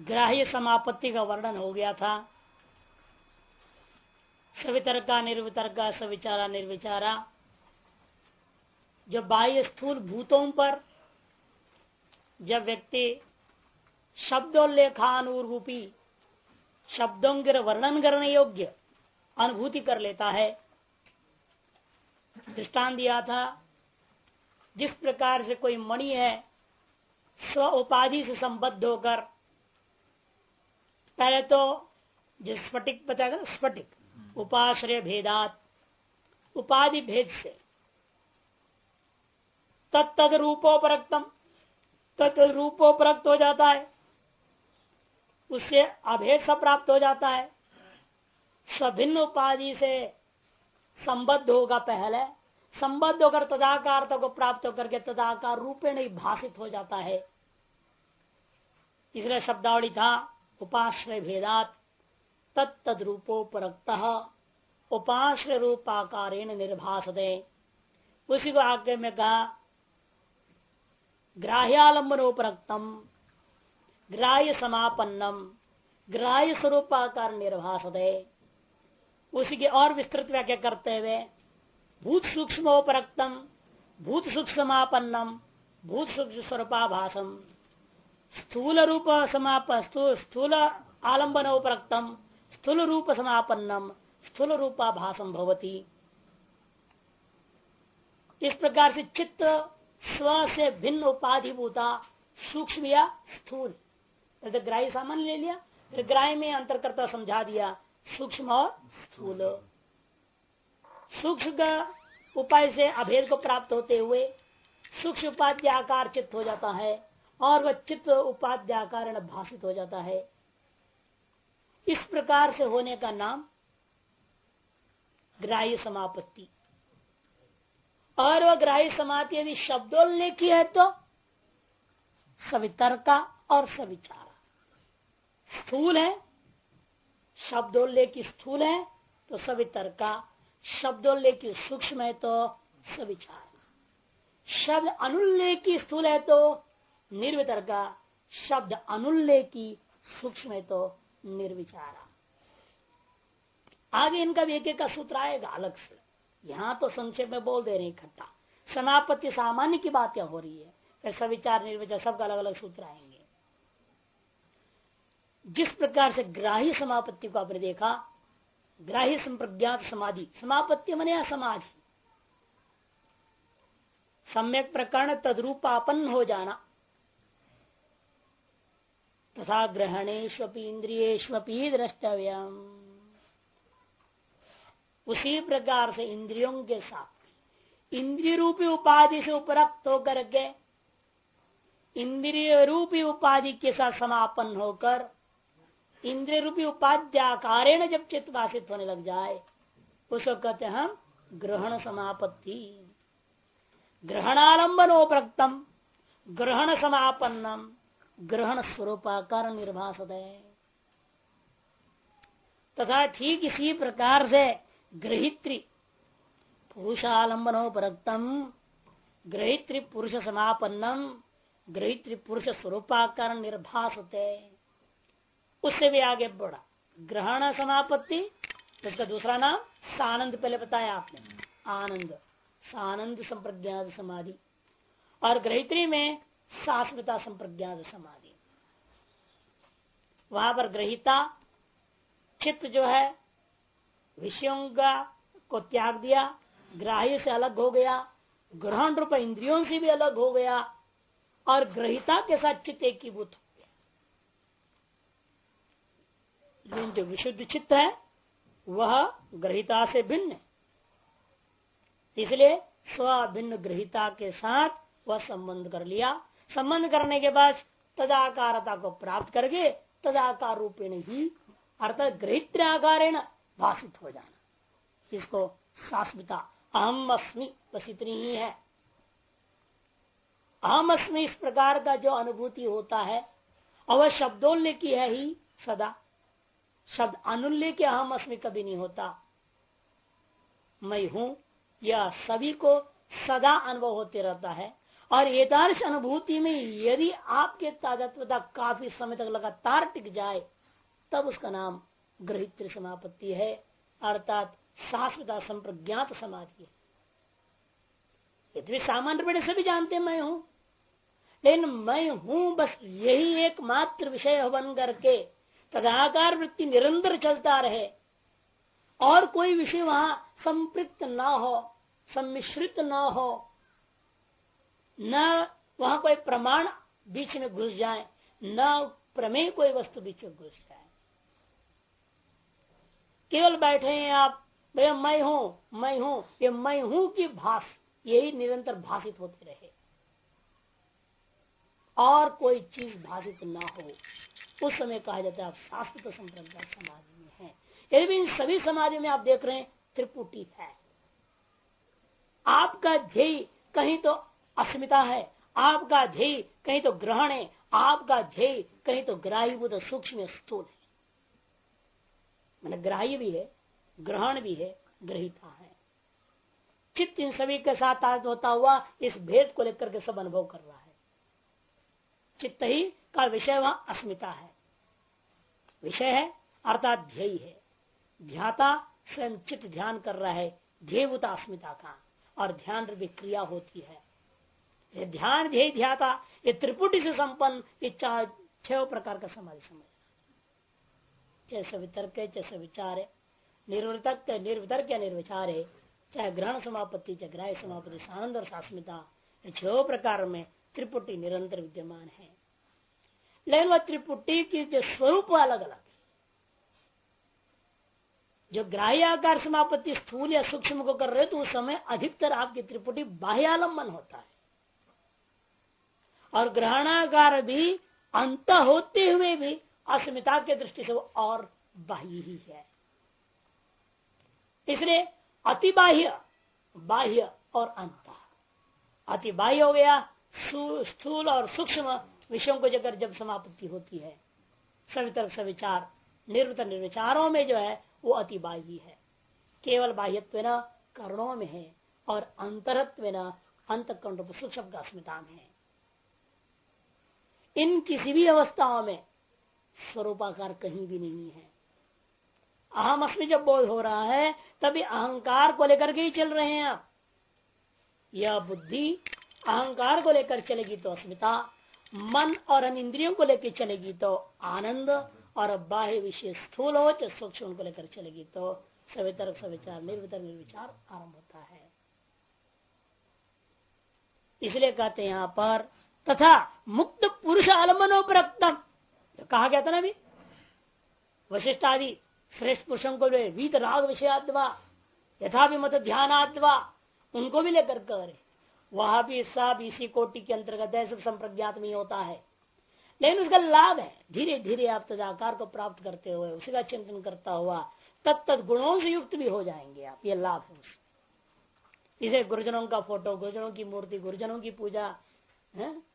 ग्राह्य समापत्ति का वर्णन हो गया था। सवितर्का, निर्वितर्का, सविचारा, निर्विचारा। जो बाह्य स्थूल भूतों पर जब व्यक्ति शब्दोल्लेखानुरूपी शब्दों के वर्णन करने योग्य अनुभूति कर लेता है दृष्टान दिया था, जिस प्रकार से कोई मणि है, स्व उपाधि से संबद्ध होकर पहले तो जिस स्फटिक बताएगा स्फटिक उपाश्रय भेदात उपाधि भेद से। तत्द रूपोपरक्तम तत्द रूपोपरक्त हो जाता है। उससे अभेद सा प्राप्त हो जाता है। सभिन्न उपाधि से संबद्ध होगा पहले। संबद्ध होकर तदाकार को प्राप्त होकर के तदाकार रूपे नहीं भाषित हो जाता है। इसलिए शब्दावली था उपाश्रय भेदात तत्द रूपोपरक्त उपाश्रय रूपाकारेण निर्भाष दे उसी को आगे में कहा ग्राह्यालंबनोपरक्तम ग्राह्य समापन्नम ग्राह्य स्वरूपाकार निर्भाष दे उसी की और विस्तृत व्याख्या करते हुए, भूत सूक्ष्मोपरक्तम, भूत सूक्ष्मापन्नम भूत सूक्ष्म स्वरूपाभाषम स्थूल रूप समाप स्थूल आलंबन उपरक्तम स्थूल रूप समापन्नम स्थूल रूपाभाषम भवती। इस प्रकार से चित्त स्व से भिन्न उपाधिभूता सूक्ष्म या स्थूल ग्राह्य सामान्य ले लिया, फिर ग्राह्य में अंतर करता समझा दिया, सूक्ष्म और स्थूल। सूक्ष्म उपाय से अभेद को प्राप्त होते हुए सूक्ष्म उपाध्य आकार चित्त हो जाता है। और वह चित्त उपाध्य आकार भाषित हो जाता है। इस प्रकार से होने का नाम ग्राह्य समापत्ति। और वह ग्राह्य समाप्ति यदि शब्दोल्लेखी है तो सवितर्का और सविचार। स्थूल है शब्दोल्लेखी स्थूल है तो सवितर्का शब्दोल्लेखी सूक्ष्म है तो सविचार। शब्द अनुल्लेखी स्थूल है तो निर्वितर्का शब्द अनुल्लेखी सूक्ष्म तो निर्विचारा। आगे इनका एक एक का सूत्र आएगा, अलग से। यहाँ तो संक्षेप में बोल दे रहे इकट्ठा। समापत्ति सामान्य की बात हो रही है ऐसा विचार निर्विचार, सबका अलग अलग सूत्र आएँगे। जिस प्रकार से ग्राही समापत्ति को आपने देखा ग्राही संप्रज्ञात समाधि, समापत्ति मने समाधि सम्यक प्रकरण तद्रूपापन्न हो जाना। तथा ग्रहणेश्वपी इंद्रियेश्वपी द्रष्टव्यम उसी प्रकार से इंद्रियों के साथ। इंद्रिय रूपी उपाधि से उपरक्त होकर के इंद्रिय रूपी उपाधि के साथ समापन होकर इंद्रिय रूपी उपाध्याकारेण जब चित्त भाषित होने लग जाए, उसको कहते हम ग्रहण समापत्ति। ग्रहणालंबनोप्रक्तम, ग्रहण समापन्नम। ग्रहण स्वरूपाकार निर्भाष तथा ठीक इसी प्रकार से ग्रहित्री पुरुषालंबनोपरक्तम ग्रहित्री पुरुष समापन्नम ग्रहित्री पुरुष स्वरूपाकार निर्भाषते उससे भी आगे बढ़ा। ग्रहण समापत्ति, उसका दूसरा नाम सानंद, पहले बताया आपने। आनंद, सानंद संप्रज्ञात समाधि। और ग्रहित्री में शाश्वता संप्रज्ञात समाधि। वहाँ पर ग्रहिता, चित्त जो है, विषयों का को त्याग दिया, ग्राह्य से अलग हो गया, ग्रहण रूप इंद्रियों से भी अलग हो गया, और ग्रहिता के साथ चित्त एकीभूत लेकिन जो विशुद्ध चित्त है, वह ग्रहिता से भिन्न इसलिए स्विन्न ग्रहिता के साथ वह संबंध कर लिया। संबंध करने के बाद तदाकारता को प्राप्त करके तदाकार रूपेण ही अर्थात ग्रहित्र आकार भाषित हो जाना। इसको शाश्वता अहम अस्मी बस इतनी ही है। अहम अस्मी इस प्रकार का जो अनुभूति होता है अवश्य शब्दोल्य की है ही सदा। शब्द अनुल्य के अहम अस्मी कभी नहीं होता। मैं हूँ, यह सभी को सदा अनुभव होते रहता है। और एदार्श अनुभूति में यदि आपके ताजत्वता काफ़ी समय तक लगातार टिक जाए, तब उसका नाम ग्रहित्र समापत्ति है, अर्थात शाश्वता संप्रज्ञात समाधि है। यदि सामान्य बड़े सभी जानते मैं हूँ। लेकिन मैं हूँ बस यही एकमात्र विषय बन करके तदाकार वृत्ति निरंतर चलता रहे और कोई विषय वहाँ संपृक्त ना हो, सम्मिश्रित ना हो न वहाँ कोई प्रमाण बीच में घुस जाए, न प्रमेय कोई वस्तु बीच में घुस जाए। केवल बैठे हैं आप, भैया मैं हूँ मैं हूँ, ये मैं हूँ की भाष यही निरंतर भाषित होते रहे। और कोई चीज़ भाषित ना हो, उस समय कहा जाता है, आप शास्त्र संप्रदाय समाधि में है। यदि भी इन सभी समाधि में आप देख रहे हैं, त्रिपुटी है। आपका ध्येय कहीं तो अस्मिता है। आपका ध्येय कहीं तो ग्रहण है, आपका ध्येय कहीं तो ग्राही ग्राह्यभूत सूक्ष्म स्थूल है। मैंने ग्राह्य भी है, ग्रहण भी है, ग्रहिता है। चित्त इन सभी के साथ आज होता हुआ इस भेद को लेकर के सब अनुभव कर रहा है। चित्त ही का विषय वहाँ अस्मिता है। विषय है, अर्थात ध्येय है। ध्याता स्वयं चित्त ध्यान कर रहा है, ध्येयभूता अस्मिता का। और ध्यान क्रिया होती है। ध्यान ध्येय ध्याता, ये त्रिपुटी से संपन्न, ये छह प्रकार का समाधि समझ जैसे वितर्क है, जैसे विचार है। निर्वृतक निर्वितर्क या निर्विचार है, चाहे ग्रहण समापत्ति, चाहे ग्राह्य समापत्ति आनंद और शास्मिता छह प्रकार में त्रिपुटी निरंतर विद्यमान है। लेकिन वह त्रिपुटी की जो स्वरूप अलग अलग जो ग्राह्य आकार समापत्ति स्थूल या सूक्ष्म को कर रहे तो उस समय अधिकतर आपकी त्रिपुटी बाह्यालंबन होता है। और ग्रहणाकार भी अंत होते हुए भी अस्मिता के दृष्टि से वो और बाह्य ही है। इसलिए अति बाह्य बाह्य और अंत। अति बाह्य हो गया स्थूल और सूक्ष्म विषयों को जगह जब समाप्ति होती है। सभी तरफ़ से विचार, निर्वृत निर्विचारों में जो है, वो अति बाह्य है। केवल बाह्यत्व न कर्णों में है और अंतरत्व न अंत कंड सूक्ष्म का अस्मिता में है। इन किसी भी अवस्थाओं में स्वरूपाकार कहीं भी नहीं है। अहम अस्मि जब बोध हो रहा है, तभी अहंकार को लेकर के ही चल रहे हैं आप। यह बुद्धि अहंकार को लेकर चलेगी तो अस्मिता, मन और अन इंद्रियों को लेकर चलेगी तो आनंद, और बाह्य विषय स्थूल हो चाहे सूक्ष्म को लेकर चलेगी तो सवितर सविचार, निर्वितर निर्विचार आरंभ होता है। इसलिए कहते हैं यहाँ पर तथा मुक्त पुरुष आलम्बनो प्रक्तम कहा गया था ना अभी? वशिष्ठ आदि श्रेष्ठ पुरुषों को वीत राग विषयाद्वा यथा भी मत ध्यानाद्वा, उनको भी लेकर कर। वह भी सब इसी कोटि के अंतर्गत है, सब संप्रज्ञात में होता है। लेकिन उसका लाभ है धीरे धीरे आप तदाकार को प्राप्त करते हुए, उसी का चिंतन करता हुआ तत्त गुणों से युक्त भी हो जाएँगे आप, ये लाभ है इसे गुरुजनों का फ़ोटो, गुरुजनों की मूर्ति, गुरुजनों की पूजा, है?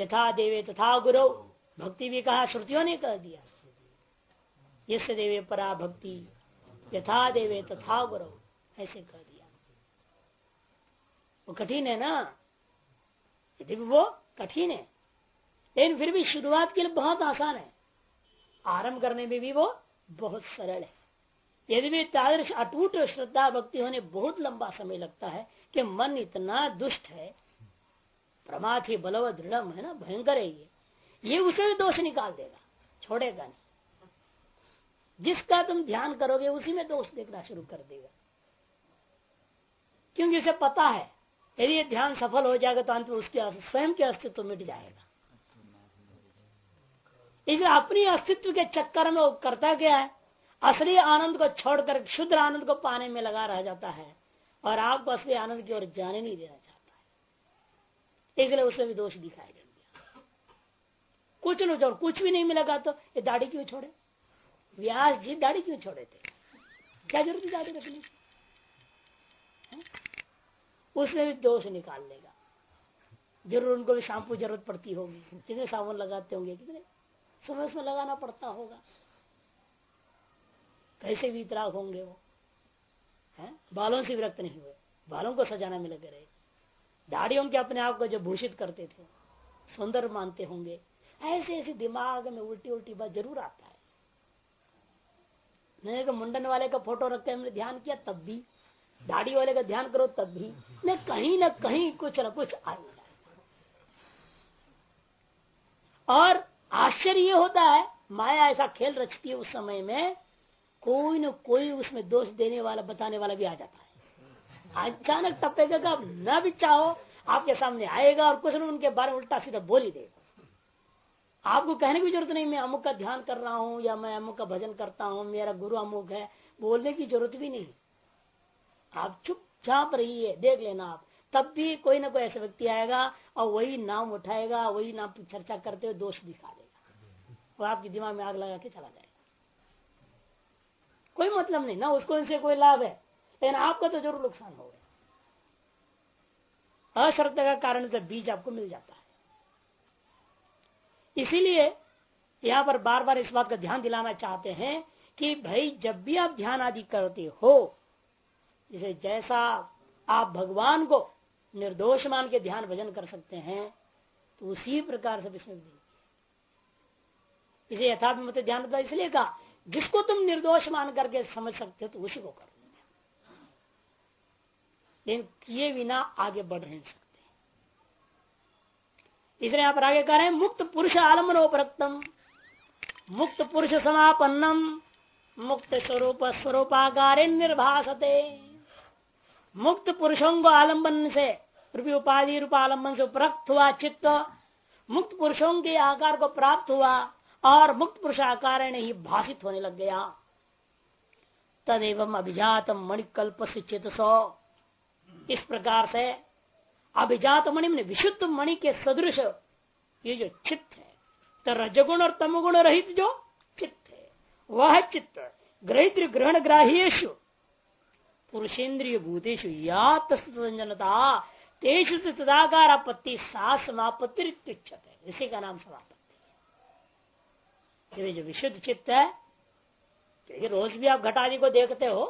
यथा देवे तथा गुरु। भक्ति भी कहा, श्रुतियों ने कह दिया। यश देवे परा भक्ति, यथा देवे तथा गुरु, ऐसे कह दिया। वो कठिन है ना? यदि वो कठिन है, लेकिन फिर भी शुरुआत के लिए बहुत आसान है। आरंभ करने में भी वो बहुत सरल है। यदि भी तादृश अटूट श्रद्धा भक्ति होने बहुत लंबा समय लगता है कि मन इतना दुष्ट है प्रमाथी बलव दृढ़ है ना? भयंकर है ये। ये उसे भी दोष निकाल देगा। छोड़ेगा नहीं। जिसका तुम ध्यान करोगे, उसी में दोष देखना शुरू कर देगा। क्योंकि उसे पता है, यदि ये ध्यान सफल हो जाएगा तो अंत में उसके स्वयं के अस्तित्व मिट जाएगा। इसलिए अपनी अस्तित्व के चक्कर में वो करता क्या है? असली आनंद को छोड़कर, शुद्ध आनंद को पाने में लगा रह जाता है। और आपको असली आनंद की ओर जाने नहीं देना इसलिए उसमें भी दोष दिखाई दे दिया। कुछ लो और कुछ भी नहीं मिलेगा तो ये दाढ़ी क्यों छोड़े? व्यास जी दाढ़ी क्यों छोड़े थे? क्या ज़रूरत है दाढ़ी रखने उसमें भी दोष निकाल लेगा। ज़रूर उनको भी शैम्पू ज़रूरत पड़ती होगी। कितने साबुन लगाते होंगे, कितने? समय उसमें लगाना पड़ता होगा। कैसे वितराग होंगे वो। है? बालों से विरक्त नहीं हुए। बालों को सजाना में लगे रहे। दाढ़ियों के अपने आप को जो भूषित करते थे, सुंदर मानते होंगे ऐसे ऐसे दिमाग में उल्टी उल्टी बात ज़रूर आता है। नहीं तो मुंडन वाले का फ़ोटो रखते हमने ध्यान किया, तब भी, दाढ़ी वाले का ध्यान करो, तब भी, न कहीं ना कहीं कुछ न कुछ आ और आश्चर्य ये होता है, माया ऐसा खेल रचती है उस समय में, कोई न कोई उसमें दोष देने वाला, बताने वाला भी आ जाता है। अचानक टपेगा का न भी चाहो, आपके सामने आएगा और कुछ न उनके बारे में उल्टा सीधा बोल ही देगा। आपको कहने की ज़रूरत नहीं, मैं अमुक का ध्यान कर रहा हूँ या मैं अमुक का भजन करता हूँ, मेरा गुरु अमुक है, बोलने की ज़रूरत भी नहीं। आप चुपचाप रहिए, देख लेना आप। तब भी कोई ना कोई ऐसा व्यक्ति आएगा और वही नाम उठाएगा, वही नाम चर्चा करते हुए दोष दिखा देगा। वो आपके दिमाग में आग लगा के चला जाएगा। कोई मतलब नहीं, ना उसको इनसे कोई लाभ है। लेकिन आपका तो ज़रूर नुकसान होगा अश्रद्धा का कारण का बीज आपको मिल जाता है। इसीलिए यहाँ पर बार बार इस बात का ध्यान दिलाना चाहते हैं कि भाई, जब भी आप ध्यान आदि करते हो, जैसे जैसा आप भगवान को निर्दोष मान के ध्यान भजन कर सकते हैं तो उसी प्रकार से इसमें इसे यथार्थ मत ध्यान इसलिए कहा, जिसको तुम निर्दोष मान करके समझ सकते हो तो उसी को कर। लेकिन किए बिना आगे बढ़ नहीं सकते। इसलिए पर आगे कह रहे हैं, मुक्त पुरुष आलम्बनोपरक्तम, मुक्त पुरुष समापन्नम, मुक्त स्वरूप स्वरूपाकार निर्भाषते मुक्त पुरुषों को आलंबन से, रूपी उपाधि रूप आलंबन से उपरक्त हुआ चित्त, मुक्त पुरुषों के आकार को प्राप्त हुआ और मुक्त पुरुष आकार ही भाषित होने लग गया। तदेव अभिजात मणिकल्प से चित सौ इस प्रकार से? अभिजात मणि में विशुद्ध मणि के सदृश, ये जो चित्त है तो रजगुण और तमगुण रहित जो चित्त है, वह चित्त ग्रहित ग्रहण ग्राह्यु पुरुषेन्द्रिय भूतेषु या तस्तनता तेषु तदाकार आपत्ति सा समापत्ति इसी का नाम समापत्ति जो विशुद्ध चित्त है क्योंकि रोज भी आप घटादि को देखते हो,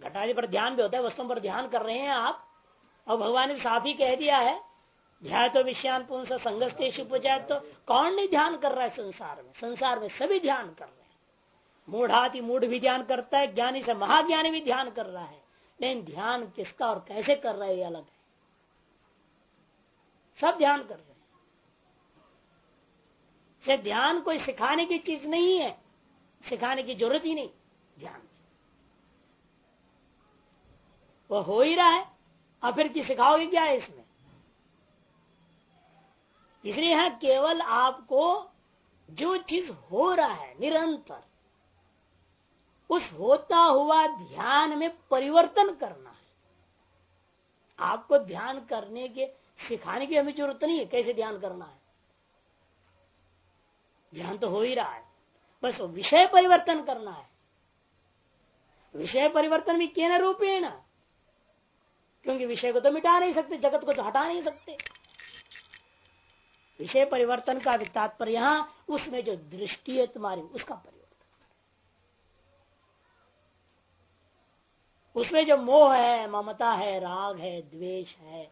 घटादि पर ध्यान भी होता है, वस्तुओं पर ध्यान कर रहे हैं आप और भगवान ने साफ़ ही कह दिया है, ध्यान तो विषयान पुंस संगस्तेश तो कौन नहीं ध्यान कर रहा है संसार में? संसार में सभी ध्यान कर रहे हैं। मूढ़ाति मूढ़ भी ध्यान करता है, ज्ञानी से महाज्ञानी भी ध्यान कर रहा है। लेकिन ध्यान किसका और कैसे कर रहा है, ये अलग है। सब ध्यान कर रहे हैं। से ध्यान कोई सिखाने की चीज़ नहीं है, सिखाने की ज़रूरत ही नहीं, ध्यान। वो हो ही रहा है। और फिर सिखाओगे क्या है इसमें? इसलिए है केवल आपको जो चीज़ हो रहा है, निरंतर, उस होता हुआ ध्यान में परिवर्तन करना है। आपको ध्यान करने के, सिखाने की हमें ज़रूरत नहीं है, कैसे ध्यान करना है? ध्यान तो हो ही रहा है, बस विषय परिवर्तन करना है। विषय परिवर्तन भी के न रूपेण? क्योंकि विषय को तो मिटा नहीं सकते, जगत को तो हटा नहीं सकते। विषय परिवर्तन का भी तात्पर्य यहाँ, उसमें जो दृष्टि है तुम्हारी, उसका परिवर्तन। उसमें जो मोह है, ममता है, राग है, द्वेष है,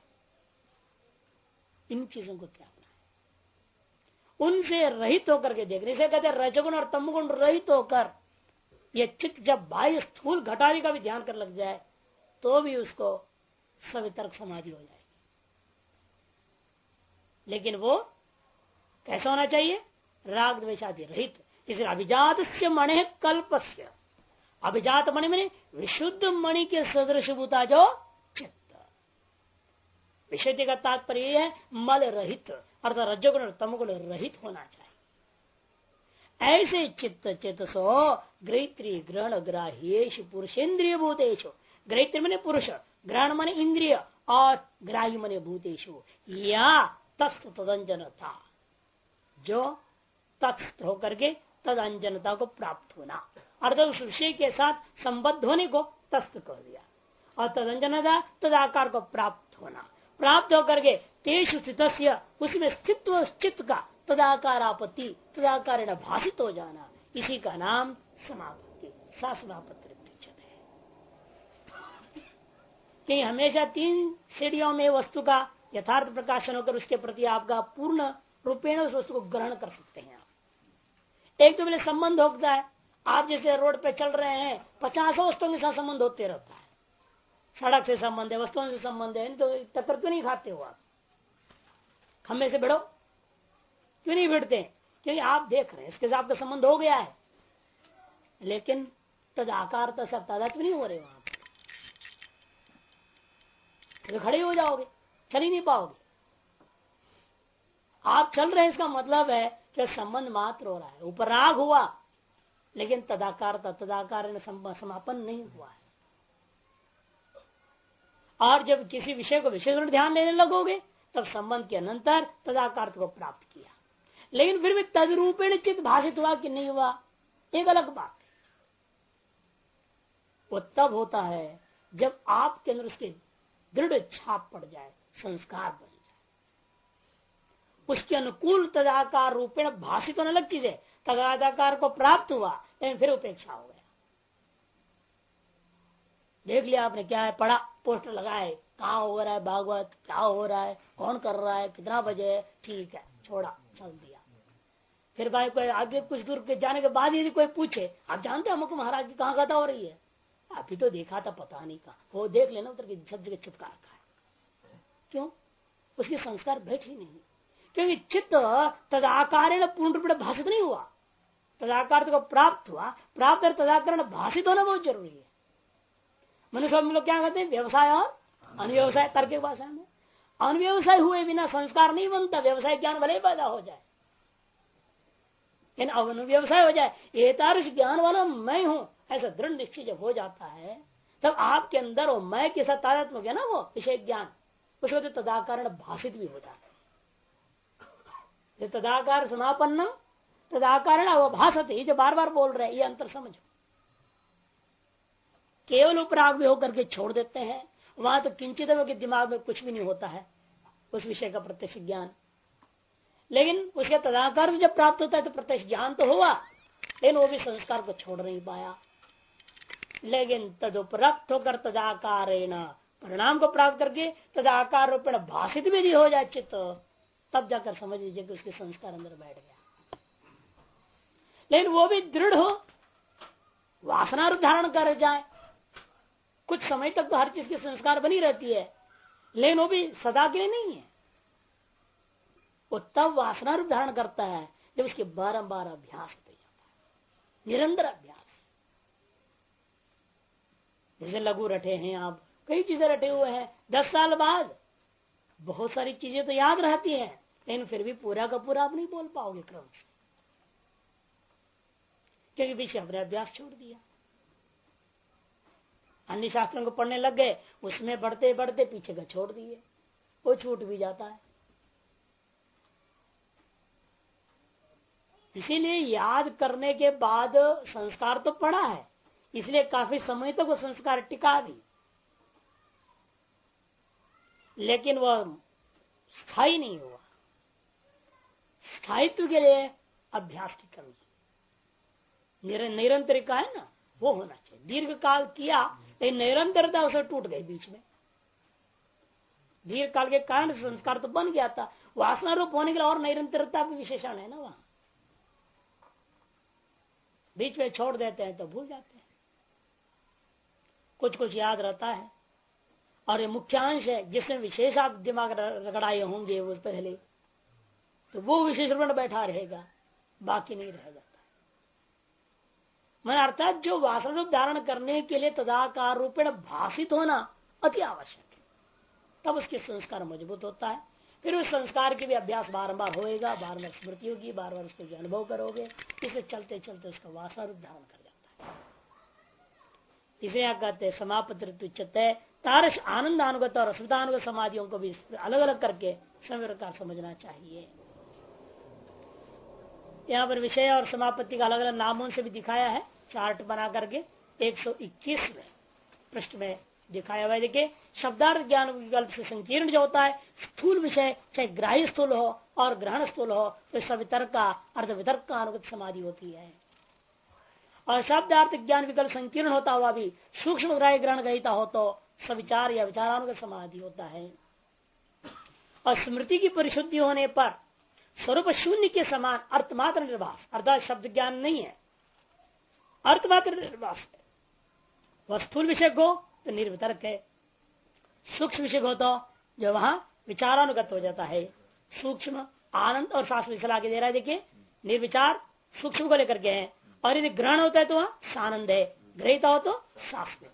इन चीज़ों को त्यागना है। उनसे रहित होकर के देखने से कहते रजगुण और तमगुण रहित होकर यह चित्त जब बाह्य स्थूल घटाने का भी ध्यान कर लग जाए तो भी उसको सवितर्क समाधि हो जाएगी। लेकिन वो कैसा होना चाहिए? राग द्वेशादि रहित। इसे अभिजात से मणि कल्प से अभिजात मणि में विशुद्ध मणि के सदृश भूता जो चित्त। विशुद्धि का तात्पर्य है, मल रहित। अर्थात रजगुण और तमगुण रहित होना चाहिए। ऐसे चित्त चित्त सो ग्रहित्री ग्रहण ग्राह्येश पुरुषेन्द्रिय भूतेश ग्रहित्री मैंने पुरुष ग्रहण मन इंद्रिय और ग्राही मन भूतेशु या तस्त तदंजन था जो तत्स्थ होकर के तद अंजनता को प्राप्त होना। अर्थात उस विषय के साथ संबद्ध होने को तस्त कर दिया। और तदंजनता तद आकार को प्राप्त होना। प्राप्त होकर के तेज स्थित उसमें स्थित चित्त का तदाकार आपत्ति तदाकार भाषित हो जाना। इसी का नाम समापत्ति। सा समापत्ति। कि हमेशा तीन सीढ़ियों में वस्तु का यथार्थ प्रकाशन होकर उसके प्रति आपका पूर्ण रूपेण उस वस्तु को ग्रहण कर सकते हैं आप। एक तो पहले संबंध होता है। आप जैसे रोड पे चल रहे हैं, पचासों वस्तुओं के साथ संबंध होते रहता है। सड़क से संबंध है, वस्तुओं से संबंध है तो टक्कर क्यों नहीं खाते हो आप? खंभे से भिड़ो। क्यों नहीं भिड़ते? क्योंकि आप देख रहे हैं, इसके साथ आपका संबंध हो गया है। लेकिन तद आकार सब तादात्म नहीं हो रहे वहाँ तो खड़े हो जाओगे, चल ही नहीं पाओगे। आप चल रहे इसका मतलब है कि संबंध मात्र हो रहा है। उपराग हुआ, लेकिन तदाकार तदाकार समापन नहीं हुआ है। और जब किसी विषय को विशेष रूप ध्यान देने लगोगे, तब संबंध के अनंतर तदाकार को प्राप्त किया। लेकिन फिर भी तदरूपेण चित्त भाषित हुआ कि नहीं हुआ, एक अलग बात वो तब होता है जब आपके अंदर उसके दृढ़ छाप पड़ जाए, संस्कार बन जाए। उसके अनुकूल तदाकार रूपेण भाषित तो होने अलग चीज़ है तदाकार को प्राप्त हुआ, लेकिन फिर उपेक्षा हो गया। देख लिया आपने, क्या है? पढ़ा, पोस्टर लगाए, कहा हो रहा है भागवत, क्या हो रहा है, कौन कर रहा है, कितना बजे है? ठीक है, छोड़ा, चल दिया। फिर भाई कोई आगे कुछ दूर के जाने के बाद यदि कोई पूछे, आप जानते हैं हमको महाराज की कहाँ कथा हो रही है? अभी तो देखा था, पता नहीं कहा। वो देख लेना उधर सब जगह चिपका रखा है। क्यों? उसके संस्कार बैठ ही नहीं। क्योंकि चित्त तदाकार पूर्ण रूप में भाषित नहीं हुआ। तदाकार को प्राप्त हुआ। प्राप्त और तदाकरण भाषित होना बहुत ज़रूरी है। मनुष्य हम लोग क्या कहते हैं? व्यवसाय और अनुव्यवसाय तर्क भाषा में। अनुव्यवसाय हुए बिना संस्कार नहीं बनता। व्यवसाय ज्ञान भले पैदा हो जाए। लेकिन अनुव्यवसाय हो जाए। ये ज्ञान वाला मैं हूँ। ऐसा दृढ़ निश्चय जब हो जाता है, तब आपके अंदर वो मैं के साथ तादात्म हो ना वो विषय ज्ञान, उसको तो तदाकार भाषित भी हो जाता है। तदाकार समापन्न तदाकार अवभाषत ही जो बार बार बोल रहे हैं, ये अंतर समझो। केवल उपराग भी होकर के छोड़ देते हैं, वहाँ तो किंचित के दिमाग में कुछ भी नहीं होता है, उस विषय का प्रत्यक्ष ज्ञान। लेकिन उसके तदाकार जब प्राप्त होता है तो प्रत्यक्ष ज्ञान तो हुआ, लेकिन वो भी संस्कार को छोड़ नहीं पाया। लेकिन तदुपरक्त होकर तदाकार परिणाम को प्राप्त करके तदाकार रूपेण भाषित भी हो जाए चित्त, तब जाकर समझ लीजिए कि उसके संस्कार अंदर बैठ गया। लेकिन वो भी दृढ़ हो, वासना धारण कर जाए। कुछ समय तक तो हर चीज़ की संस्कार बनी रहती है, लेकिन वो भी सदा के लिए नहीं है। वो तब वासना रूप धारण करता है जब उसके बारंबार अभ्यास निरंतर अभ्यास। जैसे लघु रटे हैं आप, कई चीज़ें रटे हुए हैं, दस साल बाद। बहुत सारी चीज़ें तो याद रहती है, लेकिन फिर भी पूरा का पूरा आप नहीं बोल पाओगे क्रम से। क्योंकि पीछे अपने अभ्यास छोड़ दिया। अन्य शास्त्रों को पढ़ने लग गए, उसमें बढ़ते बढ़ते पीछे का छोड़ दिए। वो छूट भी जाता है। इसीलिए याद करने के बाद संस्कार तो पड़ा है। इसलिए काफ़ी समय तक वो संस्कार टिका भी। लेकिन वह स्थायी नहीं हुआ। स्थायित्व के लिए अभ्यास की कमी। निरंतर का है ना, वो होना चाहिए। दीर्घ काल किया, लेकिन निरंतरता उसे टूट गई बीच में। दीर्घ काल के कारण संस्कार तो बन गया था। वासना रूप होने के लिए और निरंतरता भी विशेषण है ना वहाँ। बीच में छोड़ देते हैं तो भूल जाते हैं। कुछ कुछ याद रहता है। और ये मुख्यांश है, जिसमें विशेष आप दिमाग रगड़ाए होंगे वो पहले तो वो विशेष रूप में बैठा रहेगा, बाकी नहीं रह जाता। मैं अर्थात जो वासन रूप धारण करने के लिए तदाकार रूपेण भाषित होना अति आवश्यक है। तब उसके संस्कार मज़बूत होता है। फिर उस संस्कार के भी अभ्यास बार बार होएगा बार बार स्मृति होगी बार बार उसको अनुभव करोगे। इसे चलते चलते उसका वासना रूप धारण कर इसे क्या कहते हैं तारस आनंद अनुगत और असुदानुगत समाधियों को भी अलग अलग करके समय समझना चाहिए। यहाँ पर विषय और समापत्ति का अलग अलग नामों से भी दिखाया है। चार्ट बना करके 121 में पृष्ठ में दिखाया हुआ है। देखिए, शब्दार्थ ज्ञान विकल्प से संकीर्ण जो होता है, स्थूल विषय, चाहे ग्राह्य स्थूल हो और ग्रहण स्थूल हो तो सवितर्क का अर्ध का अनुगत समाधि होती है। और शब्दार्थ ज्ञान विकल्प संकीर्ण होता हुआ भी सूक्ष्म ग्रहण ग्रहिता हो तो सविचार या विचारानुगत समाधि होता है। और स्मृति की परिशुद्धि होने पर स्वरूप शून्य के समान अर्थमात्र निर्वास, अर्थात शब्द ज्ञान नहीं है। अर्थमात्र निर्वास है। वस्तुल विषय को तो निर्वितर्क है। सूक्ष्म विषय को तो जो वहाँ विचारानुगत हो जाता है। सूक्ष्म, आनंद और शास्त्र विषय के दे रहा है, देखिए, निर्विचार सूक्ष्म को लेकर के है। और यदि ग्रहण होता है तो वहाँ सानंद है, ग्रहिता हो तो शास्त्र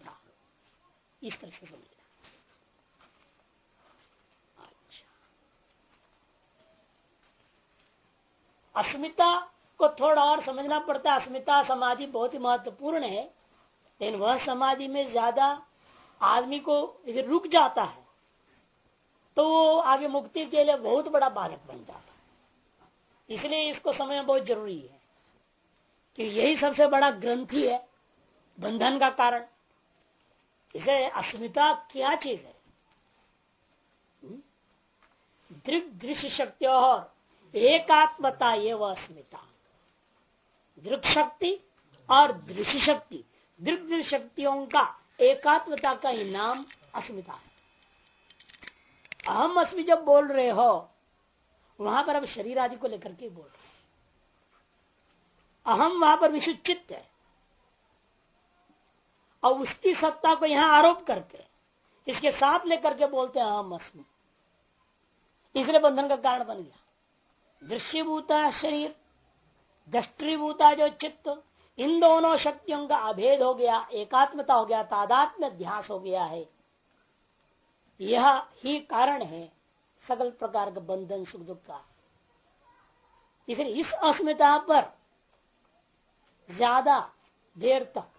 इस तरह से समझ अच्छा। अस्मिता को थोड़ा और समझना पड़ता है। अस्मिता समाधि बहुत ही महत्वपूर्ण है, लेकिन वह समाधि में ज़्यादा आदमी को यदि रुक जाता है तो वो आगे मुक्ति के लिए बहुत बड़ा बालक बन जाता है। इसलिए इसको समझना बहुत ज़रूरी है। कि यही सबसे बड़ा ग्रंथि है, बंधन का कारण। इसे अस्मिता क्या चीज़ है? हम्म? दृग दृश्य शक्ति और एकात्मता, ये वह अस्मिता। दृक शक्ति और दृश्य शक्ति दृग दृश्य शक्तियों का एकात्मता का ही नाम अस्मिता है। अहम अस्मि जब बोल रहे हो, वहाँ पर अब शरीर आदि को लेकर के बोल रहे अहम वहाँ पर विशुद्ध चित्त है। और उसकी सत्ता को यहाँ आरोप करके, इसके साथ लेकर के बोलते हैं, अहम अस्मि। इसलिए बंधन का कारण बन गया। दृश्यभूता शरीर, दृष्टिभूता जो चित्त, इन दोनों शक्तियों का अभेद हो गया, एकात्मता हो गया, तादात्म्य ध्यास हो गया है। यह ही कारण है सकल प्रकार का बंधन सुख दुख का। इसलिए इस अस्मिता पर ज़्यादा देर तक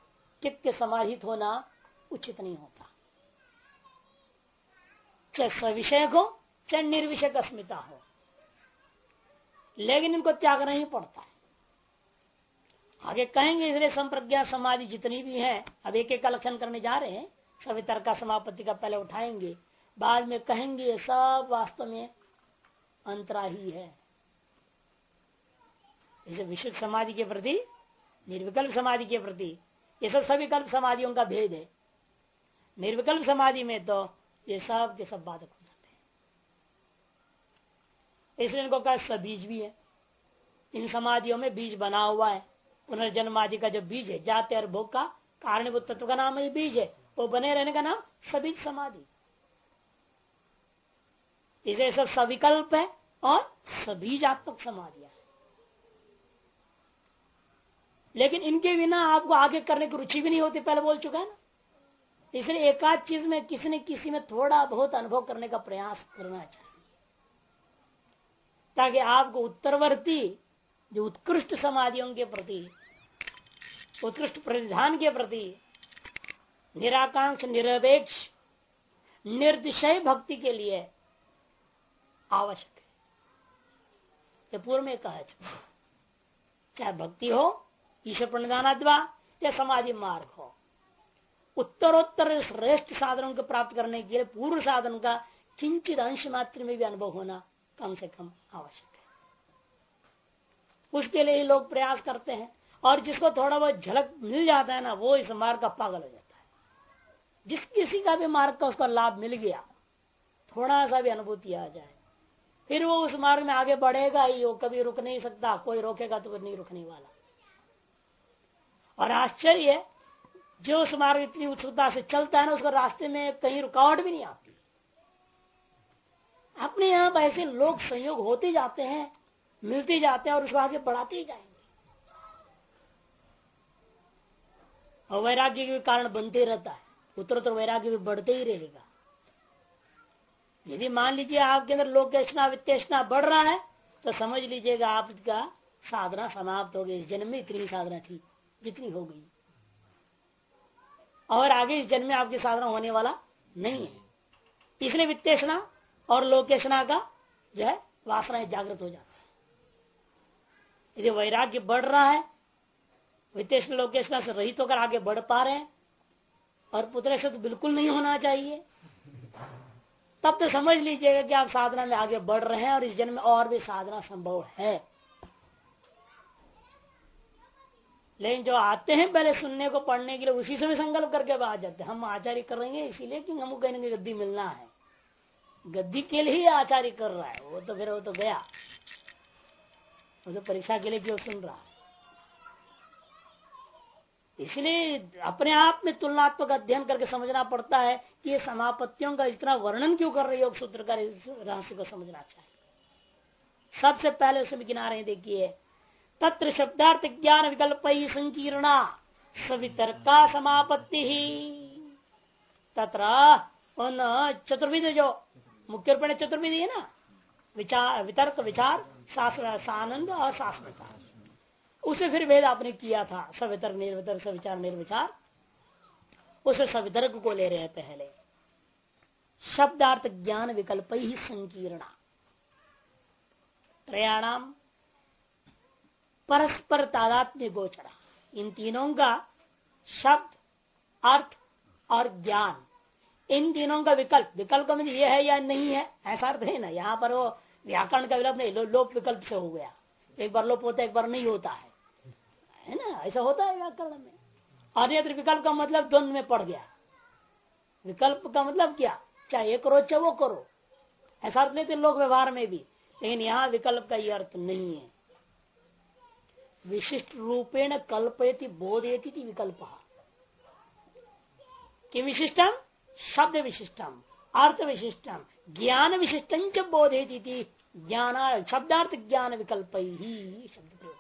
चित्त के समाहित होना उचित नहीं होता। चाहे सविषय को चाहे निर्विषय अस्मिता हो। लेकिन इनको त्यागना ही पड़ता है। आगे कहेंगे, इसलिए संप्रज्ञा समाधि जितनी भी है, अब एक एक का लक्षण करने जा रहे हैं। सवितर का समापत्ति का पहले उठाएँगे। बाद में कहेंगे सब वास्तव में अंतरा ही। है इसे विशुद्ध समाधि के प्रति निर्विकल्प समाधि के प्रति, ये सब सविकल्प समाधियों का भेद है। निर्विकल्प समाधि में तो ये सब के सब बाधक हो जाते हैं। इसलिए इनको कहा सबीज भी है। इन समाधियों में बीज बना हुआ है। पुनर्जन्म आदि का जो बीज है, जाते और भोग का कारणभूत तत्व का नाम ही बीज है। वो बने रहने का नाम सबीज समाधि। इसे सब सविकल्प है और सबीजात्मक समाधियाँ है लेकिन इनके बिना आपको आगे करने की रुचि भी नहीं होती, पहले बोल चुका है ना। इसलिए एकाध चीज़ में किसी न किसी में थोड़ा बहुत अनुभव करने का प्रयास करना चाहिए। ताकि आपको उत्तरवर्ती, जो उत्कृष्ट समाधियों के प्रति, उत्कृष्ट परिधान के प्रति निराकांक्ष निरपेक्ष, निर्दिशय भक्ति के लिए आवश्यक है। पूर्व में कहा चाहे भक्ति हो ईश्वर प्रणिधानाद्वा या समाधि मार्ग हो। उत्तरोत्तर श्रेष्ठ साधनों को प्राप्त करने के लिए पूर्व साधन का किंचित अंश मात्र में भी अनुभव होना कम से कम आवश्यक है। उसके लिए ही लोग प्रयास करते हैं और जिसको थोड़ा बहुत झलक मिल जाता है ना, वो इस मार्ग का पागल हो जाता है। जिस किसी का भी मार्ग का उसका लाभ मिल गया, थोड़ा सा भी अनुभूति आ जाए, फिर वो उस मार्ग में आगे बढ़ेगा ही, वो कभी रुक नहीं सकता, कोई रोकेगा तो नहीं रुकने वाला। और आश्चर्य जो उस मार्ग इतनी उत्सुकता से चलता है ना, उसको रास्ते में कहीं रुकावट भी नहीं आती। अपने यहाँ ऐसे लोग संयोग होते जाते हैं, मिलते जाते हैं और उसको आगे बढ़ाते ही जाएँगे। और वैराग्य के कारण बनते रहता है। उत्तर उत्तर वैराग्य भी बढ़ते ही रहेगा। यदि मान लीजिए आपके अंदर लोकेशना वित्तेषणा बढ़ रहा है तो समझ लीजिएगा आपका साधना समाप्त हो गई। इस जन्म में इतनी साधना थी। जितनी हो गई? और आगे इस जन्म में आपकी साधना होने वाला नहीं है। इसलिए वित्तेषणा और लोकेशना का जो है, वासना जागृत हो जाता है। यदि वैराग्य बढ़ रहा है, वित्तेषण लोकेशना से रहित होकर आगे बढ़ पा रहे हैं, और पुत्र से तो बिल्कुल नहीं होना चाहिए, तब तो समझ लीजिएगा कि आप साधना में आगे बढ़ रहे हैं और इस जन्म में और भी साधना संभव है। लेकिन जो आते हैं पहले सुनने को, पढ़ने के लिए, उसी से भी संकल्प करके आ जाते हैं। हम आचार्य करेंगे इसीलिए कि हमको कहीं ना गद्दी मिलना है। गद्दी के लिए ही आचार्य कर रहा है। वो तो फिर, वो तो गया। वो तो परीक्षा के लिए क्यों सुन रहा है? इसलिए अपने आप में तुलनात्मक अध्ययन करके समझना पड़ता है कि ये समापत्तियों का इतना वर्णन क्यों कर रहे योग सूत्र का रहस्य को समझना चाहिए। सबसे पहले उसमें गिना रहे देखिए। तत्र शब्दार्थ ज्ञान विकल्प ही संकीर्णा सवितर्का समापत्ति। ही तत्र उन जो मुख्य रूप चतुर्विधि है ना विचार वितर्क, विचार, शास्त्र और शास्त्रता उसे फिर वेद आपने किया था, सवितर निर्वितर्क सविचार निर्विचार। उसे सवितर्क को ले रहे हैं पहले। शब्दार्थ ज्ञान विकल्प ही संकीर्णा त्रयाणाम परस्पर तादात्म्य गोचरा इन तीनों का शब्द अर्थ और ज्ञान। इन तीनों का विकल्प। विकल्प में ये है या नहीं है ऐसा अर्थ है ना। यहाँ पर वो व्याकरण का विकल्प नहीं लो, लोप विकल्प से हो गया। एक बार लोप होता है एक बार नहीं होता है। है ना? ऐसा होता है व्याकरण में। अन्यत्र विकल्प का मतलब द्वंद में पड़ गया विकल्प का मतलब क्या? चाहे ये करो चाहे वो करो। ऐसा अर्थ लेते लोग व्यवहार में भी। लेकिन यहाँ विकल्प का ये अर्थ नहीं है। विशिष्ट रूपेण कल्पयति, बोधयति विकल्प। कि विशिष्टम शब्द विशिष्टम अर्थ विशिष्टम ज्ञान विशिष्टम च बोधयति ज्ञान शब्दार्थ ज्ञान विकल्प ही शब्द प्रयोग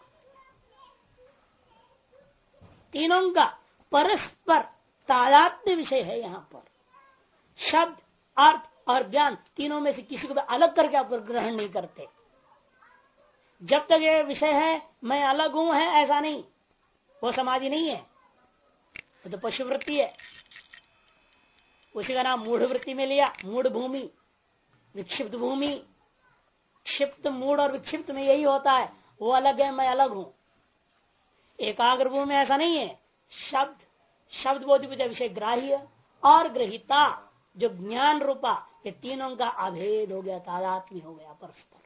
तीनों का परस्पर तादात्म्य विषय है यहाँ पर। शब्द, अर्थ और ज्ञान तीनों में से किसी को भी अलग करके आप ग्रहण नहीं करते। जब तक ये विषय है, मैं अलग हूँ, है, ऐसा नहीं। वो समाधि नहीं है। वो तो पशु वृत्ति है। उसी का नाम मूढ़ वृत्ति में लिया, मूढ़ भूमि, विक्षिप्त भूमि। क्षिप्त मूड और विक्षिप्त में यही होता है। वो अलग है, मैं अलग हूँ। एकाग्र भूमि में ऐसा नहीं है। शब्द शब्द बोधि विषय ग्राह्य और ग्रहिता, जो ज्ञान रूपा, ये तीनों का अभेद हो गया, तादात्म्य हो गया, परस्पर।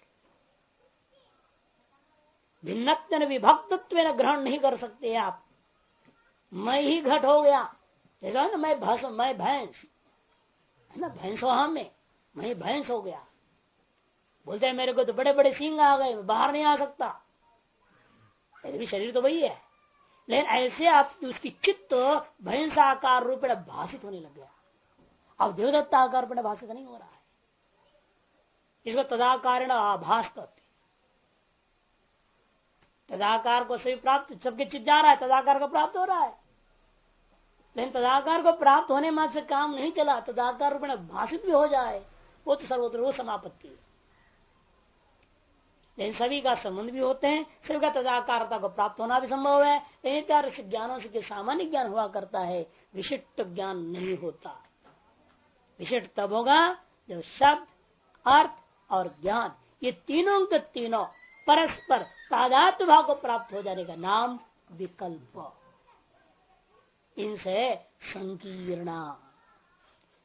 भिन्न विभक्तत्व ग्रहण नहीं कर सकते आप। मैं ही घट हो गया। देखा ना, मैं भस, मैं भैंस। है ना, भैंस हो हम में भैंस हो गया। बोलते हैं, मेरे को तो बड़े बड़े सिंह आ गए बाहर नहीं आ सकता। भी शरीर तो वही है। लेकिन ऐसे आप, उसकी चित्त भैंस आकार रूप भाषित होने लग गया। अब देवदत्ता आकार में भाषित नहीं हो रहा है। इसको तदाकार आभास कहते तदाकार को सभी प्राप्त, सबके चित जा रहा है, तदाकार को प्राप्त हो रहा है। लेकिन तदाकार को प्राप्त होने मात्र से काम नहीं चला, तदाकार रूप में भाषित भी हो जाए, वो तो सर्वोत्तर वो समापत्ति है। लेकिन सभी का संबंध भी होते हैं, सभी का तदाकारता को प्राप्त होना भी संभव है, लेकिन ज्ञानों से सामान्य ज्ञान हुआ करता है, विशिष्ट ज्ञान नहीं होता। विशिष्ट तब होगा जब शब्द, अर्थ और ज्ञान, ये तीनों के तीनों परस्पर तादात्म भाव को प्राप्त हो जाने का नाम विकल्प। इनसे संकीर्णा।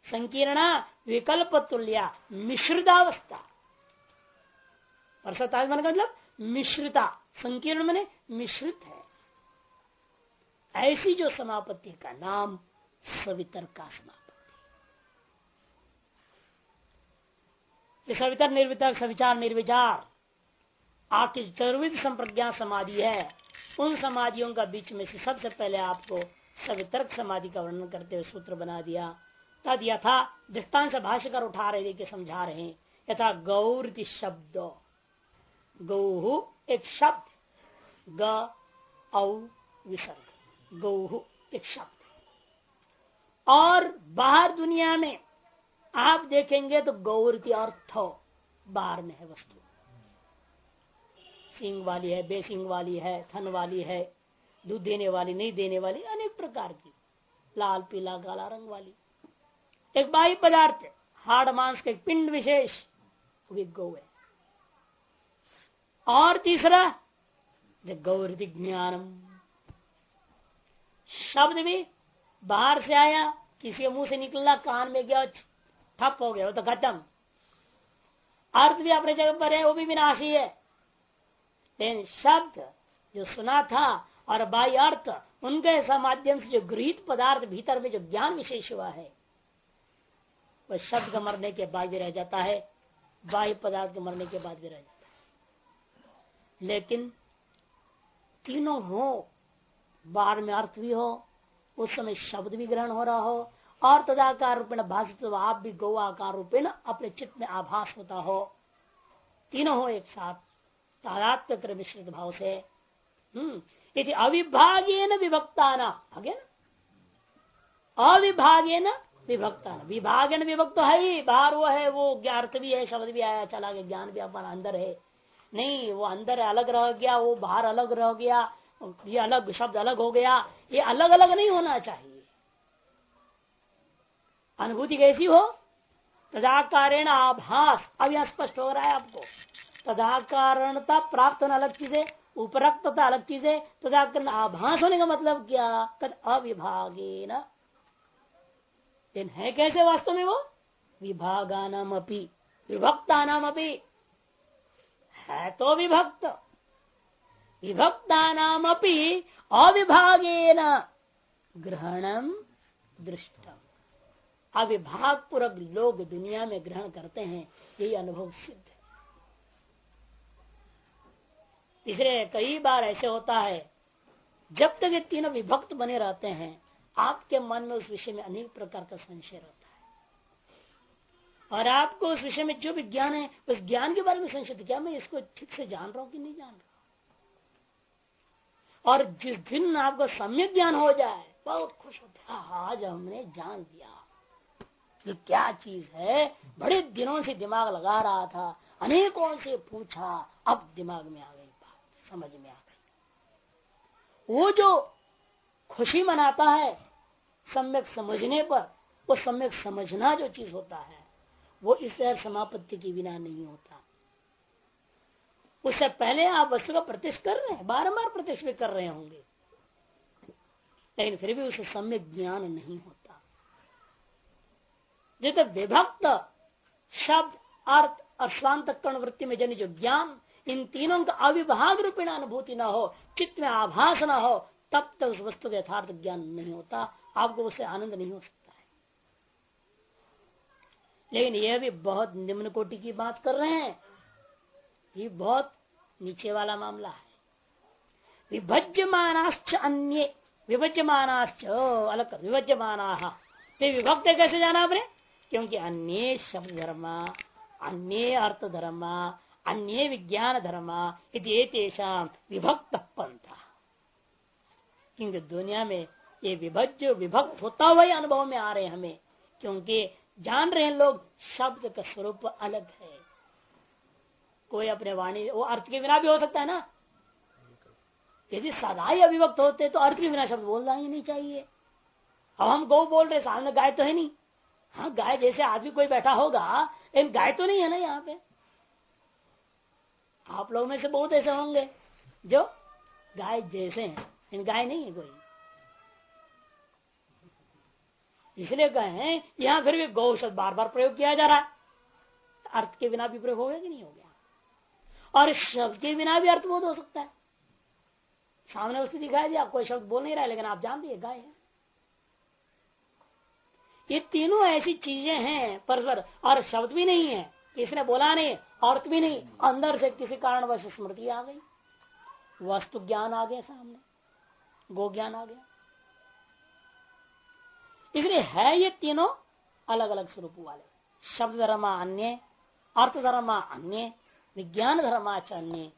संकीर्णा विकल्प तुल्य मिश्रितावस्था मन का मतलब मिश्रिता। संकीर्ण मैंने मिश्रित है। ऐसी जो समापत्ति का नाम सवितर का समापत्ति। सवितर निर्वितर सविचार निर्विचार। आपकी चतुर्विध संप्रज्ञा समाधि है। उन समाधियों का बीच में से सबसे पहले आपको सवितर्क समाधि का वर्णन करते हुए सूत्र बना दिया। तद यथा दृष्टांत भाष्यकर उठा रहे थे समझा रहे यथा गौरति शब्द। गौ एक शब्द, ग औ विसर्ग। एक शब्द। और बाहर दुनिया में आप देखेंगे तो गौर की अर्थ बाहर में है वस्तु। सिंह वाली है, बेसिंग वाली है, थन वाली है, दूध देने वाली, नहीं देने वाली, अनेक प्रकार की, लाल, पीला, काला, रंग वाली। एक बाह्य पदार्थ हार्ड मांस के पिंड विशेष गौ है। और तीसरा गौरति ज्ञानम। शब्द भी बाहर से आया, किसी मुँह से निकलना कान में गया, ठप हो गया, वो तो खत्म। अर्थ भी अपने जगह पर है, वो भी विनाशी है। लेकिन शब्द, जो सुना था, और बाई अर्थ, उनके ऐसा माध्यम से जो गृहित पदार्थ भीतर में जो ज्ञान विशेष हुआ है, वह शब्द का मरने के बाद भी रह जाता है, बाह्य पदार्थ के मरने के बाद भी रह जाता है। लेकिन तीनों हो बाहर में अर्थ भी हो, उस समय शब्द भी ग्रहण हो रहा हो, और तदाकार रूपेण भाषित तो आप भी गौ आकार रूपेण अपने चित्त में आभास होता हो। तीनों हो एक साथ। तादात्म्य मिश्रित भाव से। हम्म यदि अविभागे न विभक्ता न आगे ना? अविभागे न विभक्ता न विभक्त है ही, बाहर वो है, वो अर्थ भी है शब्द भी आया, चला गया, ज्ञान भी अपना अंदर है। नहीं, वो अंदर अलग रह गया, वो बाहर अलग रह गया, ये अलग शब्द अलग हो गया, ये अलग अलग नहीं होना चाहिए। अनुभूति कैसी हो? तदाकारेण आभास। यह स्पष्ट हो रहा है आपको। तदाकारणता प्राप्त होना अलग चीज़ है, उपरक्तता अलग चीज़ है, तदाकरण आभास होने का मतलब क्या? तद अविभागे न। है कैसे वास्तव में वो? विभागानाम अपी विभक्ता नाम अपी है तो विभक्त। विभक्ता नाम अपी अविभागे न। ग्रहणम दृष्टम अविभाग पूर्वक लोग दुनिया में ग्रहण करते हैं, यही अनुभव सिद्ध है इसलिए कई बार ऐसे होता है जब तक ये तीनों विभक्त बने रहते हैं आपके मन में उस विषय में अनेक प्रकार का संशय रहता है। और आपको उस विषय में जो भी ज्ञान है उस ज्ञान के बारे में संशय क्या मैं इसको ठीक से जान रहा हूँ कि नहीं जान रहा और जिस दिन आपको सम्यक ज्ञान हो जाए बहुत खुश होते हाँ, आज हमने जान दिया ये क्या चीज़ है? बड़े दिनों से दिमाग लगा रहा था अनेकों से पूछा अब दिमाग में आ समझ में आ गई वो जो खुशी मनाता है, सम्यक समझने पर, वो सम्यक समझना जो चीज़ होता है, वो इस समापत्ति के बिना नहीं होता। उससे पहले आप वस्तु का प्रत्यक्ष कर रहे हैं बार प्रत्यक्ष भी कर रहे होंगे। लेकिन फिर भी उसे सम्यक ज्ञान नहीं होता। जित विभक्त शब्द, अर्थ और कर्ण वृत्ति में जन जो ज्ञान इन तीनों का अविभाग रूपेण अनुभूति न हो, चित्त में आभास न हो, तब तक उस वस्तु का यथार्थ ज्ञान नहीं होता, आपको उससे आनंद नहीं हो सकता है। लेकिन यह भी बहुत निम्न कोटि की बात कर रहे हैं। ये बहुत नीचे वाला मामला है। विभज्यमानाश्च अन्य, विभज्यमानाश्च अलग कर, विभज्यमाना। विभक्त कैसे जाना आपने? क्योंकि अन्य शब्द धर्म, अन्य अर्थ धर्म अन्य विज्ञान धर्म विभक्त पंथ क्योंकि दुनिया में ये विभज्य विभक्त होता हुआ अनुभव में आ रहे हैं हमें, क्योंकि जान रहे हैं लोग, शब्द का स्वरूप अलग है। कोई अपने वाणी, वो अर्थ के बिना भी हो सकता है ना? यदि सदा ही अभिभक्त होते तो अर्थ के बिना शब्द बोलना ही नहीं चाहिए। अब हम गौ बोल रहे सामने गाय तो है नहीं। हाँ गाय जैसे आदमी कोई बैठा होगा, लेकिन गाय तो नहीं है ना यहाँ पे। आप लोगों में से बहुत ऐसे होंगे। जो गाय जैसे हैं, इन गाय नहीं है कोई। इसलिए कहे, यहाँ फिर भी गौ शब्द बार बार प्रयोग किया जा रहा है। अर्थ के बिना भी प्रयोग हो गया कि नहीं हो गया? और शब्द के बिना भी अर्थ बोध हो सकता है। सामने उसने दिखाई दिया, कोई शब्द बोल नहीं रहा लेकिन आप जान दिए गाय है। ये तीनों ऐसी चीज़ें हैं, परस्पर, और शब्द भी नहीं है। किसने बोला नहीं अर्थ भी नहीं। अंदर से किसी कारण कारणवश स्मृति आ गई। वस्तु ज्ञान आ गया सामने। गो ज्ञान आ गया। इसलिए है ये तीनों अलग अलग स्वरूप वाले। शब्द धर्म अन्य, अर्थ धर्म अन्य, विज्ञान धर्माच अन्य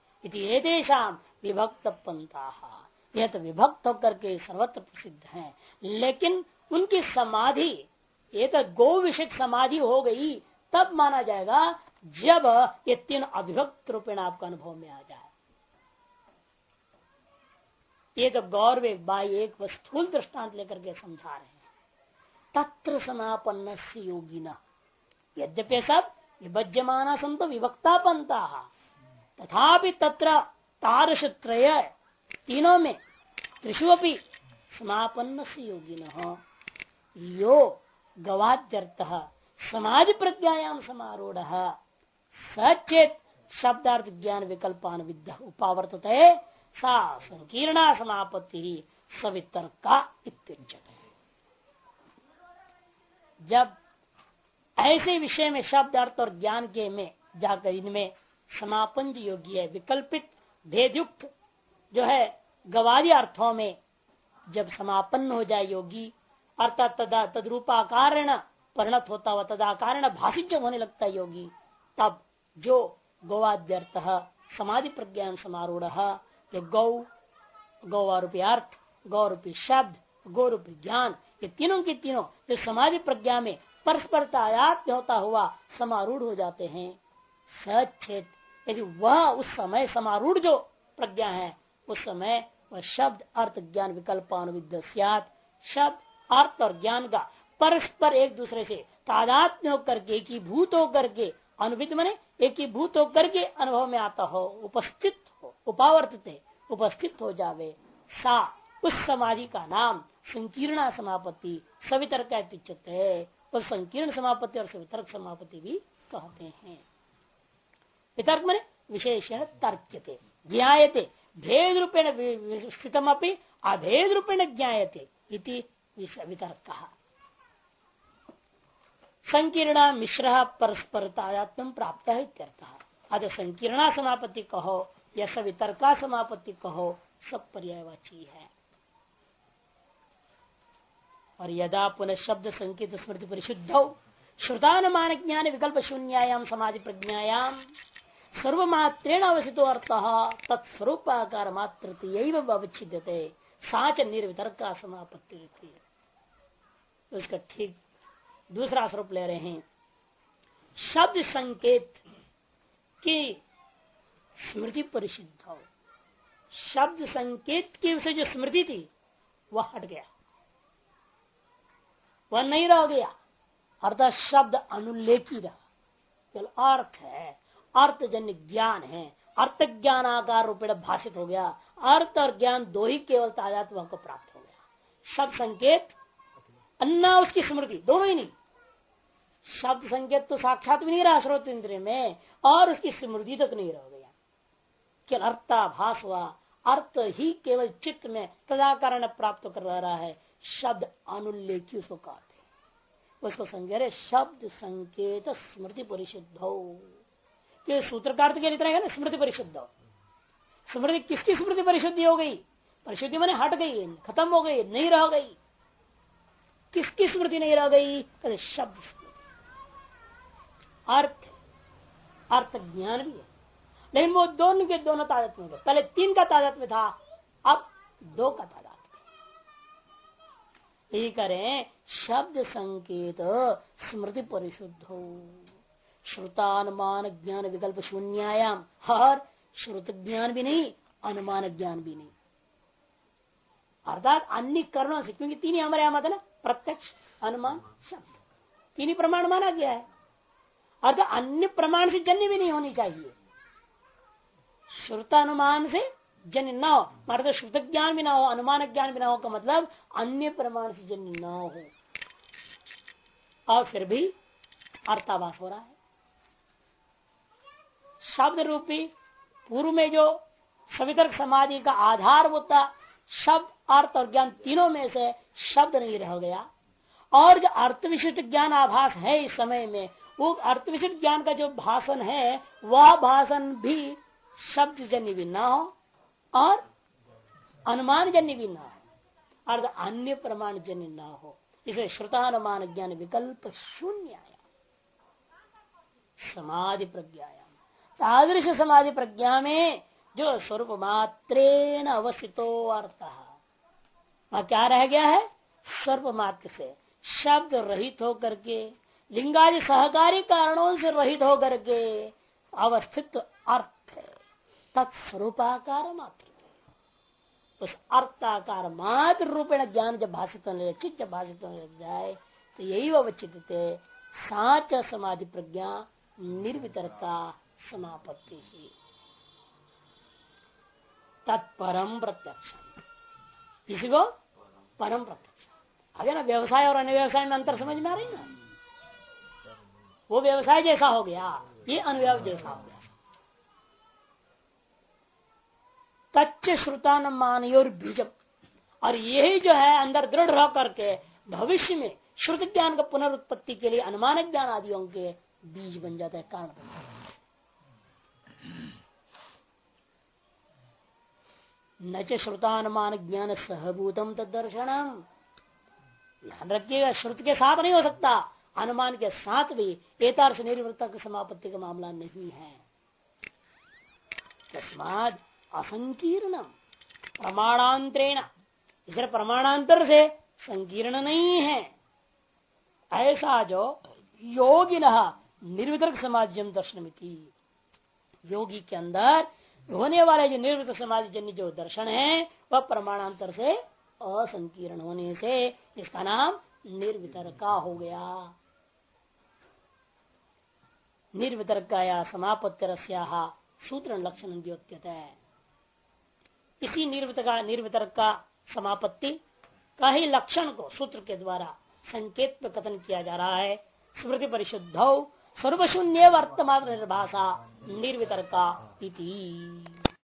विभक्त पंथा यह तो विभक्त होकर के सर्वत्र प्रसिद्ध है। लेकिन उनकी समाधि, ये तो गो विषय समाधि हो गई, तब माना जाएगा जब ये तीन अभिभक्त रूपेण आपका अनुभव में आ जाए। ये तो गौरव एक एक स्थूल दृष्टांत लेकर के समझा रहे हैं। तत्र समापन्न योगी न यद्यपि सब विभज्यमाना संत विभक्ता पंता तथापि तत्र तारस त्रय तीनों में त्रिशुअपि समापन्न से योगी न यो गवाद्यर्थ समाज प्रज्ञायाम समारूढ़। सचेत शब्दार्थ ज्ञान विकल्पान विद्या उपावर्त सा संकीर्णा समापत्ति ही सवितर का है जब ऐसे विषय में शब्द अर्थ और ज्ञान के में जाकर इनमें समापन जो योगी है, विकल्पित, भेदयुक्त जो है गवादी अर्थों में जब समापन्न हो जाए योगी, अर्थात तदा तदरूपा कारण परिणत होता हुआ तदा कारण भाषित जब होने लगता है योगी, तब जो गोवाद्यर्थ समाधि प्रज्ञान समारूढ़, जो गौ गौरूपी अर्थ, गौरूपी शब्द, गौरूपी ज्ञान, ये तीनों के तीनों जो समाधि प्रज्ञा में परस्पर तायात होता हुआ, समारूढ़ हो जाते हैं। सचेत यदि वह उस समय समारूढ़ जो प्रज्ञा है, उस समय वह शब्द, अर्थ, ज्ञान विकल्पानुविद शब्द, अर्थ और ज्ञान का परस्पर एक दूसरे से तादात्म्य होकर के भूत होकर के अनुविद मने एक ही भूत होकर के अनुभव में आता हो, उपस्थित हो, उपावर्तित उपस्थित हो जावे। सा, उस समाधि का नाम संकीर्ण समापत्ति सवितर्क है और संकीर्ण समापत्ति और सवितर्क समापत्ति भी कहते हैं। वितर्क मैंने विशेषण तर्क्यते ज्ञाते भेद रूपेण स्थितम अपनी अभेद रूपेण ज्ञाते वितर्क। संकीर्ण मिश्र परस्पर तादात्म प्राप्त है अतः संकीर्णा समापत्ति कहो, या सवितर्का समापत्ति कहो सब पर्यायवाची है। और यदा पुनः शब्द संकेत स्मृति परिशुद्ध श्रुतानुमान ज्ञान विकल्प शून्यायाम समाधि प्रज्ञायाम सर्वमात्रेण अवसितो अर्थ तत्स्वरूपाकार मात्र अवच्छिद्यते साच निर्वितर्क समापत्ति तो इसका ठीक दूसरा स्वरूप ले रहे हैं। शब्द संकेत की स्मृति परिशुद्ध हो। शब्द संकेत की विषय जो स्मृति थी, वह हट गया। वह नहीं रह गया। अर्थात शब्द अनुल्लेखी रहा। केवल अर्थ है। अर्थ अर्थजन्य ज्ञान है। अर्थ ज्ञान आकार रूपेण भाषित हो गया। अर्थ और ज्ञान दो ही केवल ताजात्म को प्राप्त हो गया। शब्द संकेत अन्ना उसकी स्मृति दोनों ही नहीं। शब्द संकेत तो साक्षात भी नहीं रहा स्रोत इंद्रिय में, और उसकी स्मृति तक नहीं रह गया। केवल अर्थाभास हुआ। अर्थ ही केवल चित्त में तदाकरण प्राप्त कर रहा है। शब्द अनुल्लेखी उसको कहते उसको संज्ञा शब्द संकेत स्मृति परिशुद्ध सूत्रकार के इतना है ना? स्मृति परिशुद्ध स्मृति किसकी स्मृति परिशुद्धि हो गई? परिशुद्धि मैंने हट गई, खत्म हो गई, नहीं रह गई। किसकी स्मृति नहीं रह गई? कहते शब्द स्मृति। अर्थ। अर्थ ज्ञान भी है। लेकिन वो दोनों के दोनों तादात में पहले तीन का तादात में था, अब दो का तादात ये करें, शब्द संकेत स्मृति परिशुद्ध हो। श्रुतानुमान ज्ञान विकल्प शून्यायाम। हर श्रुत ज्ञान भी नहीं, अनुमान ज्ञान भी नहीं। अर्थात अन्य करणों से, क्योंकि तीन ही हमारे यहाँ मत ना? प्रत्यक्ष अनुमान शब्द। तीन ही प्रमाण माना गया है? अर्थात अन्य प्रमाण से जन्य भी नहीं होनी चाहिए। श्रुतानुमान से जन्य न हो। मतलब श्रुत ज्ञान भी ना हो, अनुमान ज्ञान भी ना हो, का मतलब अन्य प्रमाण से जन्य न हो। और फिर भी अर्थाभास हो रहा है। शब्द रूपी पूर्व में जो सवितर्क समाधि का आधार होता, शब्द अर्थ और ज्ञान तीनों में से शब्द नहीं रह गया। और जो अर्थ विशिष्ट ज्ञान आभास है इस समय में, वो अर्थ विशिष्ट ज्ञान का जो भाषण है, वह भाषण भी शब्द जन्य भी ना हो और अनुमान जन्य भी ना हो अर्थ अन्य प्रमाण जन्य ना हो। इसे श्रुतानुमान ज्ञान विकल्प शून्य आया समाधि प्रज्ञायाम। तादृश समाधि प्रज्ञा में जो स्वरूप मात्रेण अवस्थितो अर्थ। क्या रह गया है? स्वरूप मात्र से। शब्द रहित होकर के, लिंगादि सहकारी कारणों से रहित होकर के, अवस्थित अर्थ है। तत्स्वरूपाकार मात्र। उस अर्थाकार मात्र रूपेण ज्ञान जब भाषित होने चित्त जब भाषित होने लग जाए तो यही अवचित साच समाधि प्रज्ञा, निर्वितरता, समापत्ति ही। तत्परम प्रत्यक्ष किसी को परम प्रत्यक्ष आगे ना व्यवसाय और अन्य व्यवसाय में अंतर समझ में आ रही ना? वो व्यवसाय जैसा हो गया, ये अनुव्यव जैसा हो गया। तच्च श्रुतान मान और बीजम। और यही जो है, अंदर दृढ़ रह करके भविष्य में श्रुत ज्ञान का पुनरुत्पत्ति के लिए अनुमान ज्ञान आदियों के बीज बन जाता है, कारण बन जाता है न च श्रुतानुमान ज्ञान सहभूतम तदर्शनम ध्यान रखिएगा श्रुत के साथ नहीं हो सकता। अनुमान के साथ भी एतार्थ निर्वृत्ता की समापत्ति का मामला नहीं है। तस्माद असंकीर्ण प्रमाणांतरेण। इसे प्रमाणांतर से संकीर्ण नहीं है। ऐसा जो योगिन निर्वितर्क दर्शन योगी के अंदर होने वाले जो निर्वृत समाज जन्य जो दर्शन है, वह प्रमाणांतर से असंकीर्ण होने से इसका नाम निर्वितरका हो गया। निर्वितरकाया समापत्तर सूत्र लक्षण है। इसी निर्वित का समापत्ति का ही लक्षण को सूत्र के द्वारा संकेत कथन किया जा रहा है। स्मृति परिशुद्ध सर्वशून्य वर्तमान निर्भाषा निर्वितरका इति